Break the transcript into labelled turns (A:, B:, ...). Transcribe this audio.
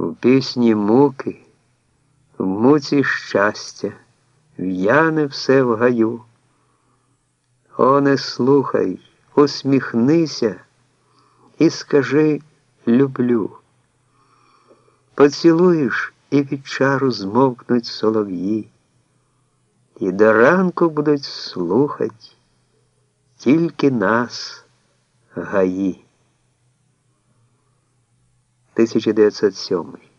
A: в пісні муки, в муці щастя, в'яне все в гаю. О, не слухай, усміхнися і скажи люблю. Поцілуєш і від чару змовкнуть солов'ї, і до ранку будуть слухать тільки нас гаї. 1907